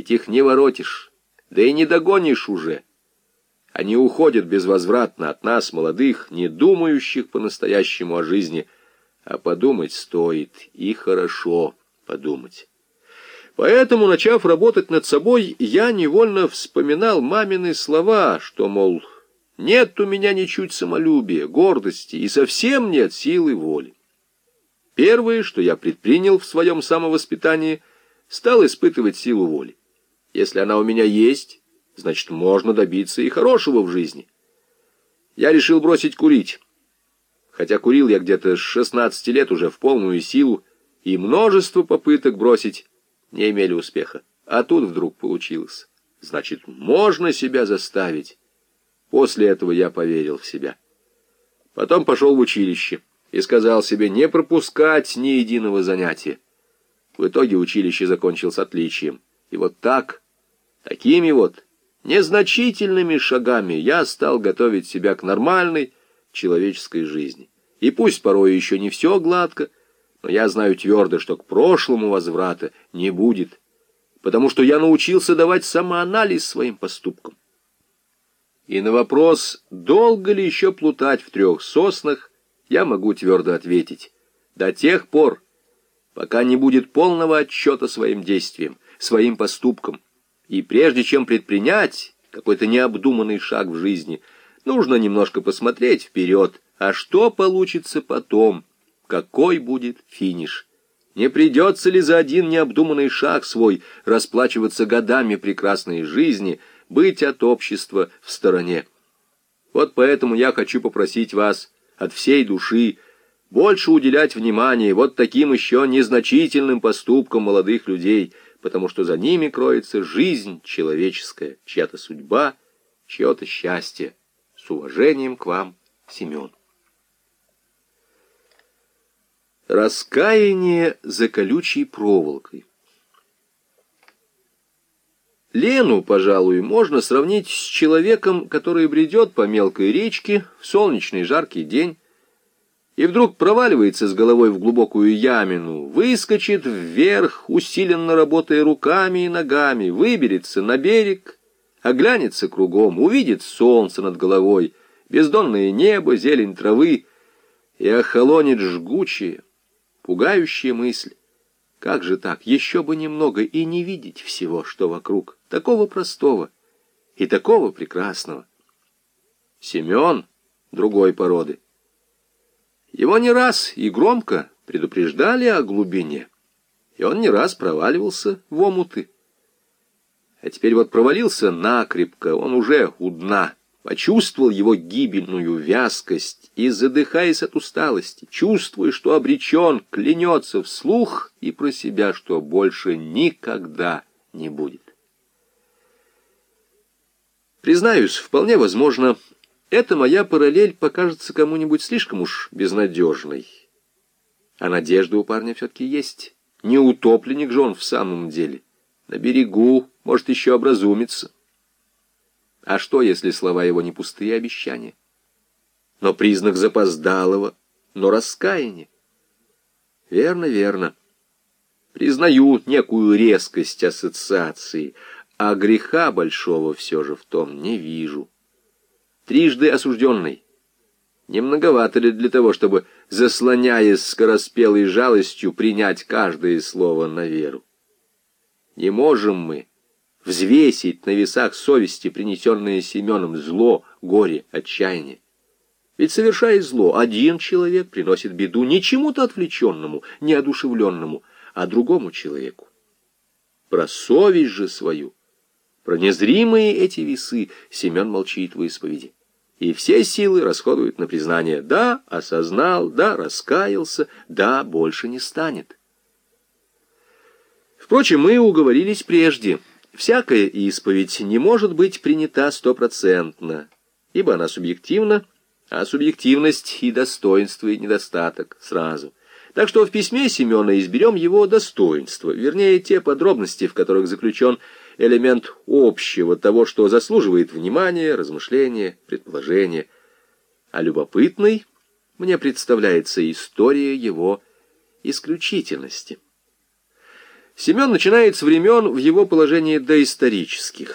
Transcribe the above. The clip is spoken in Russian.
ведь их не воротишь, да и не догонишь уже. Они уходят безвозвратно от нас, молодых, не думающих по-настоящему о жизни, а подумать стоит, и хорошо подумать. Поэтому, начав работать над собой, я невольно вспоминал мамины слова, что, мол, нет у меня ничуть самолюбия, гордости и совсем нет силы воли. Первое, что я предпринял в своем самовоспитании, стал испытывать силу воли. Если она у меня есть, значит, можно добиться и хорошего в жизни. Я решил бросить курить. Хотя курил я где-то с 16 лет уже в полную силу, и множество попыток бросить не имели успеха. А тут вдруг получилось. Значит, можно себя заставить. После этого я поверил в себя. Потом пошел в училище и сказал себе не пропускать ни единого занятия. В итоге училище закончил с отличием. И вот так, такими вот незначительными шагами я стал готовить себя к нормальной человеческой жизни. И пусть порой еще не все гладко, но я знаю твердо, что к прошлому возврата не будет, потому что я научился давать самоанализ своим поступкам. И на вопрос, долго ли еще плутать в трех соснах, я могу твердо ответить. До тех пор, пока не будет полного отчета своим действиям, своим поступкам. И прежде чем предпринять какой-то необдуманный шаг в жизни, нужно немножко посмотреть вперед, а что получится потом, какой будет финиш. Не придется ли за один необдуманный шаг свой расплачиваться годами прекрасной жизни, быть от общества в стороне? Вот поэтому я хочу попросить вас от всей души больше уделять внимание вот таким еще незначительным поступкам молодых людей, потому что за ними кроется жизнь человеческая, чья-то судьба, чье-то счастье. С уважением к вам, Семен. Раскаяние за колючей проволокой. Лену, пожалуй, можно сравнить с человеком, который бредет по мелкой речке в солнечный жаркий день и вдруг проваливается с головой в глубокую ямину, выскочит вверх, усиленно работая руками и ногами, выберется на берег, оглянется кругом, увидит солнце над головой, бездонное небо, зелень травы и охолонет жгучее, пугающая мысль. Как же так? Еще бы немного и не видеть всего, что вокруг, такого простого и такого прекрасного. Семен другой породы. Его не раз и громко предупреждали о глубине, и он не раз проваливался в омуты. А теперь вот провалился накрепко, он уже у дна — почувствовал его гибельную вязкость и, задыхаясь от усталости, чувствуя, что обречен, клянется вслух и про себя, что больше никогда не будет. Признаюсь, вполне возможно, эта моя параллель покажется кому-нибудь слишком уж безнадежной. А надежда у парня все-таки есть. Не утопленник же он в самом деле. На берегу, может, еще образумиться. А что, если слова его не пустые обещания? Но признак запоздалого, но раскаяния. Верно, верно. Признаю некую резкость ассоциации, а греха большого все же в том не вижу. Трижды осужденный. Не многовато ли для того, чтобы, заслоняясь скороспелой жалостью, принять каждое слово на веру? Не можем мы взвесить на весах совести принесенное Семеном зло, горе, отчаяние. Ведь, совершая зло, один человек приносит беду не чему-то отвлеченному, неодушевленному, а другому человеку. Про совесть же свою, про незримые эти весы Семен молчит в исповеди. И все силы расходует на признание «да, осознал, да, раскаялся, да, больше не станет». Впрочем, мы уговорились прежде – Всякая исповедь не может быть принята стопроцентно, ибо она субъективна, а субъективность и достоинство, и недостаток сразу. Так что в письме Семена изберем его достоинство, вернее, те подробности, в которых заключен элемент общего, того, что заслуживает внимания, размышления, предположения. А любопытной мне представляется история его исключительности. Семен начинает с времен в его положении доисторических.